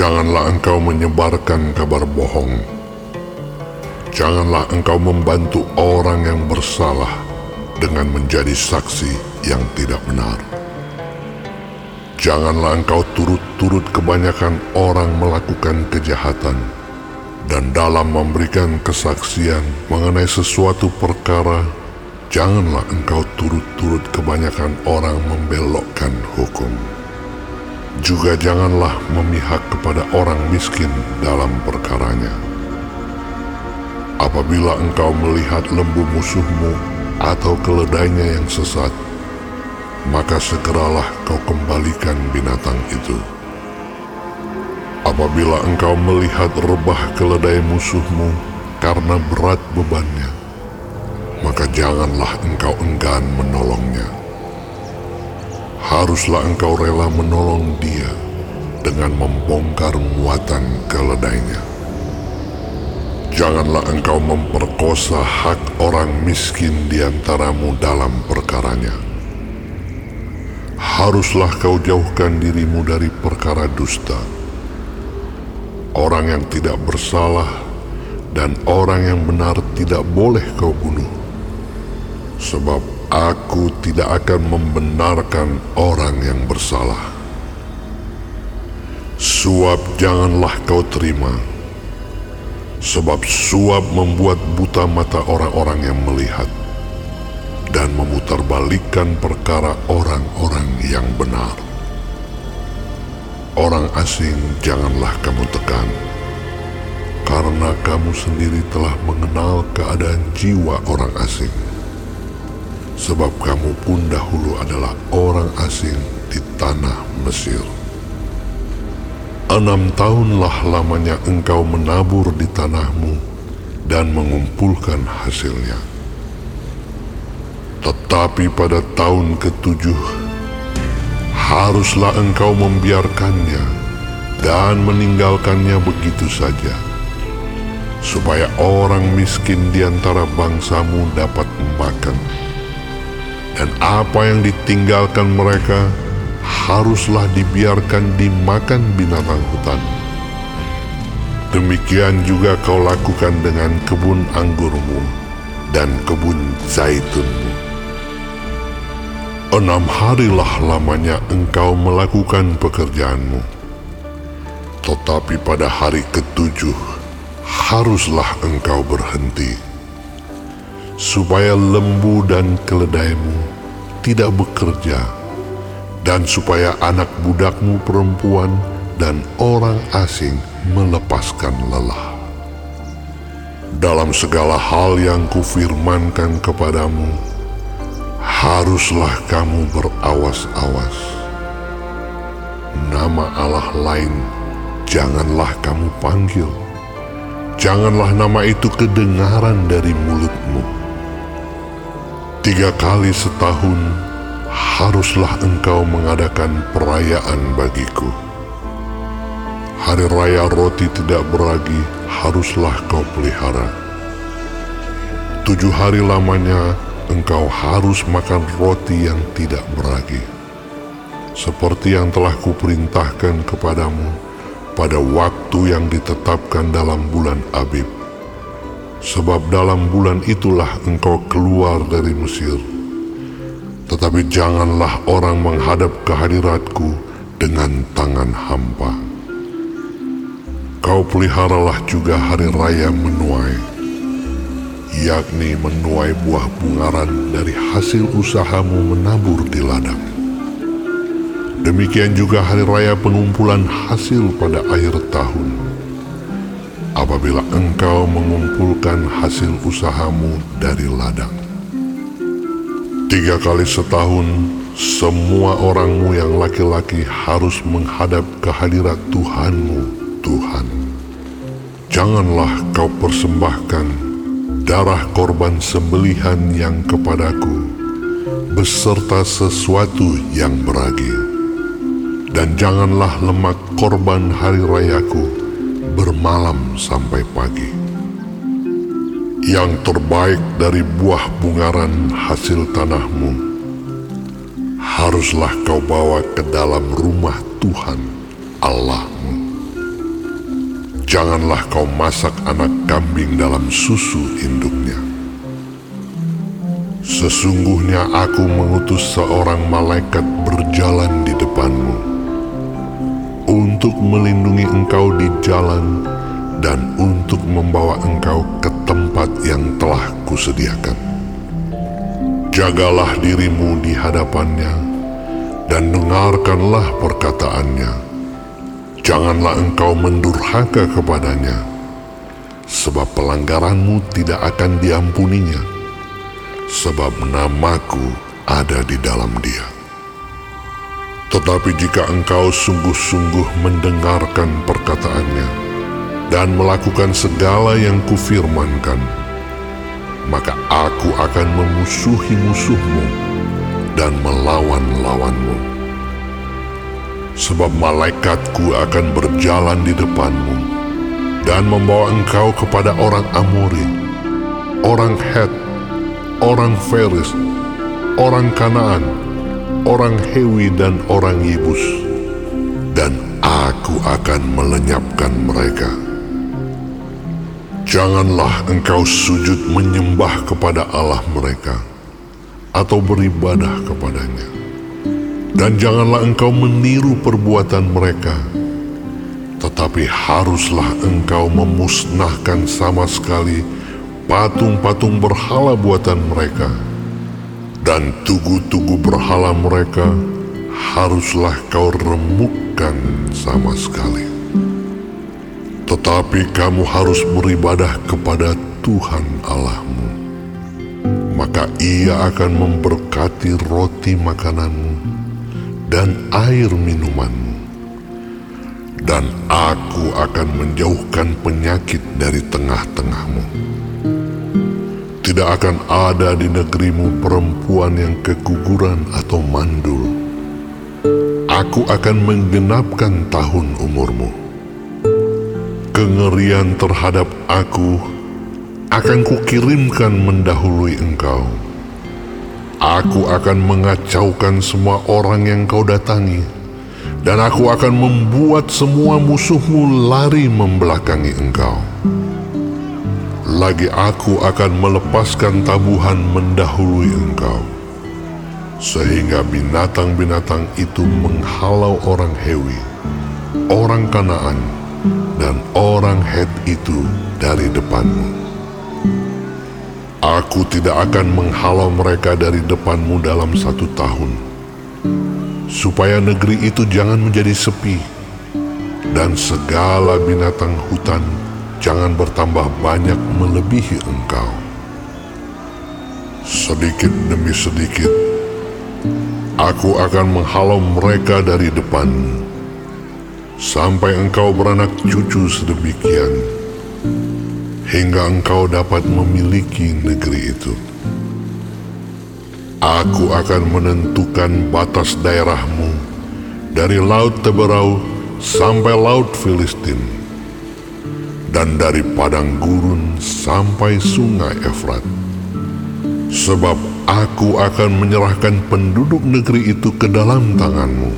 Janganlah engkau menyebarkan kabar bohong. Janganlah engkau membantu orang yang bersalah dengan menjadi saksi yang tidak benar. Janganlah engkau turut-turut kebanyakan orang melakukan kejahatan dan dalam memberikan kesaksian mengenai sesuatu perkara, janganlah engkau turut-turut kebanyakan orang membelokkan hukum. Juga janganlah memihak kepada orang miskin dalam perkaranya. Apabila engkau melihat lembu musuhmu atau keledainya yang sesat, maka segeralah kau kembalikan binatang itu. Apabila engkau melihat rebah keledai musuhmu karena berat bebannya, maka janganlah engkau enggan menolongnya. Haruslah engkau rela menolong dia dengan membongkar muatan keledainya. Janganlah engkau memperkosa hak orang miskin di antaramu dalam perkaranya. Haruslah kau jauhkan dirimu dari perkara dusta. Orang yang tidak bersalah dan orang yang benar tidak boleh kau bunuh. Sebab aku tidak akan membenarkan orang yang bersalah. Suap janganlah kau terima sebab suap membuat buta mata orang-orang yang melihat dan memutarbalikkan perkara orang-orang yang benar. Orang asing janganlah kamu tekan, karena kamu sendiri telah mengenal keadaan jiwa orang asing. Sebab kamu pun dahulu adalah orang asing di tanah Mesir. Enam tahunlah lamanya engkau menabur di tanahmu dan mengumpulkan hasilnya. Tetapi pada tahun ketujuh, haruslah engkau membiarkannya dan meninggalkannya begitu saja, supaya orang miskin di antara bangsamu dapat makan. Dan apa yang ditinggalkan mereka, haruslah dibiarkan dimakan binatang hutan. Demikian juga kau lakukan dengan kebun anggurmu dan kebun zaitunmu. Enam harilah lamanya engkau melakukan pekerjaanmu. Tetapi pada hari ketujuh haruslah engkau berhenti, supaya lembu dan keledaimu tidak bekerja dan supaya anak budakmu perempuan dan orang asing melepaskan lelah. Dalam segala hal yang kufirmankan kepadamu, haruslah kamu berawas-awas. Nama Allah lain janganlah kamu panggil. Janganlah nama itu kedengaran dari mulutmu. Tiga kali setahun haruslah engkau mengadakan perayaan bagiku. Hari raya roti tidak beragi haruslah kau pelihara. Tujuh hari lamanya engkau harus makan roti yang tidak beragi. Seperti yang telah kuperintahkan kepadamu pada waktu yang ditetapkan dalam bulan Abib. Sebab dalam bulan itulah engkau keluar dari Mesir tetapi janganlah orang menghadap kehadiratku dengan tangan hampa. Kau peliharalah juga hari raya menuai, yakni menuai buah bungaran dari hasil usahamu menabur di ladang. Demikian juga hari raya pengumpulan hasil pada akhir tahun. Apabila engkau mengumpulkan hasil usahamu dari ladang. Tiga kali setahun, semua orangmu yang laki-laki harus menghadap kehadirat Tuhanmu, Tuhan. Janganlah kau persembahkan darah korban sembelihan yang kepadaku, beserta sesuatu yang beragi. Dan janganlah lemak korban hari rayaku bermalam sampai pagi yang terbaik dari buah bungaran hasil tanahmu haruslah kau bawa ke dalam rumah Tuhan Allahmu. janganlah kau masak anak kambing dalam susu induknya. Sesungguhnya aku mengutus seorang malaikat berjalan di depanmu untuk melindungi engkau di jalan dan untuk membawa engkau ke tempat yang telah kusediakan. Jagalah dirimu di hadapannya dan dengarkanlah perkataannya. Janganlah engkau mendurhaka kepadanya, sebab pelanggaranmu tidak akan diampuninya, sebab namaku ada di dalam dia. Tetapi jika engkau sungguh-sungguh mendengarkan perkataannya dan melakukan segala yang kufirmankan, maka aku akan memusuhi musuhmu dan melawan lawanmu. Sebab malaikatku akan berjalan di depanmu dan membawa engkau kepada orang Amori, orang Het, orang Feris, orang Kanaan, orang Hewi dan orang Yibus, dan aku akan melenyapkan mereka. Janganlah engkau sujud menyembah kepada Allah mereka, atau beribadah kepadanya. Dan janganlah engkau meniru perbuatan mereka, tetapi haruslah engkau memusnahkan sama sekali patung-patung berhala buatan mereka, dan tugu-tugu berhala mereka haruslah kau remukkan sama sekali. Tetapi kamu harus beribadah kepada Tuhan Allahmu maka ia akan memberkati roti makananmu dan air minumanmu. Dan aku akan menjauhkan penyakit dari tengah-tengahmu. Tidak akan ada di negerimu perempuan yang keguguran atau mandul. Aku akan menggenapkan tahun umurmu. Kengerian terhadap aku akan kukirimkan mendahului engkau. Aku akan mengacaukan semua orang yang kau datangi, dan aku akan membuat semua musuhmu lari membelakangi engkau. Lagi aku akan melepaskan tabuhan mendahului engkau, sehingga binatang-binatang itu menghalau orang Hewi, orang Kanaan, dan orang Het itu dari depanmu. Aku tidak akan menghalau mereka dari depanmu dalam satu tahun, supaya negeri itu jangan menjadi sepi, dan segala binatang hutan jangan bertambah banyak melebihi engkau. Sedikit demi sedikit, aku akan menghalau mereka dari depanmu, sampai engkau beranak cucu sedemikian hingga engkau dapat memiliki negeri itu. Aku akan menentukan batas daerahmu dari Laut Teberau sampai Laut Filistin, dan dari padang gurun sampai sungai Efrat. Sebab aku akan menyerahkan penduduk negeri itu ke dalam tanganmu,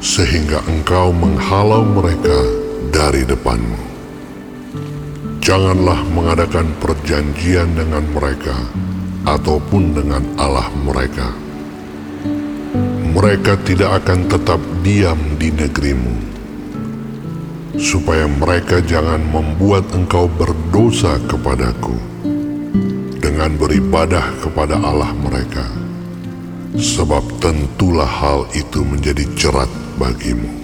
sehingga engkau menghalau mereka dari depanmu. Janganlah mengadakan perjanjian dengan mereka ataupun dengan Allah mereka. Mereka tidak akan tetap diam di negerimu, supaya mereka jangan membuat engkau berdosa kepadaku dengan beribadah kepada Allah mereka, sebab tentulah hal itu menjadi cerat bagimu.